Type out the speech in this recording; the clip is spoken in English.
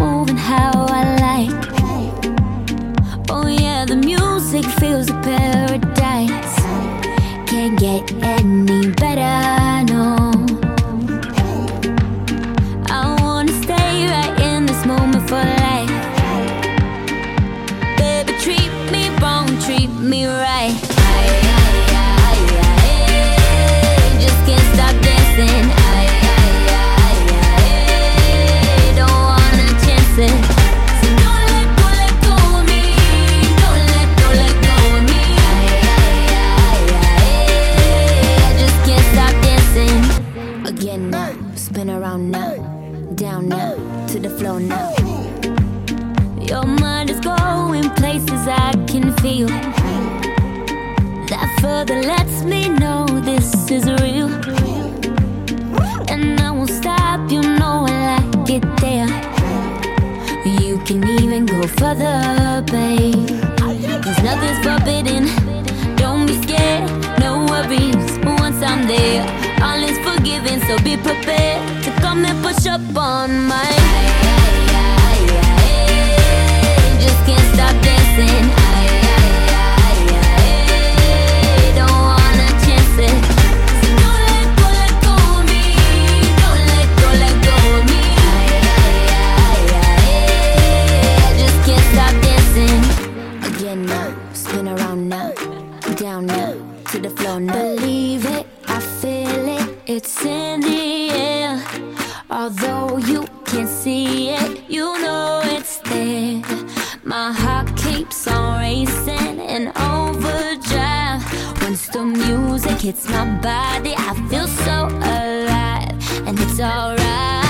moving how I like. Oh yeah, the music feels a paradise. Can't get any better, no. Treat me right. Aye, Just can't stop dancing. Don't wanna chance it. So don't let go, let go of me. Don't let go, let go of me. I just can't stop dancing. Again now, spin around now, down now, to the floor now. Your mind is going places I feel. That further lets me know this is real. And I won't stop, you know I like it there. You can even go further, babe. Cause nothing's forbidden. Don't be scared, no worries. Once I'm there, all is forgiven. So be prepared to come and push up on my. Around now, down now, to the floor now. Believe it, I feel it, it's in the air. Although you can't see it, you know it's there. My heart keeps on racing in overdrive. Once the music hits my body, I feel so alive, and it's alright.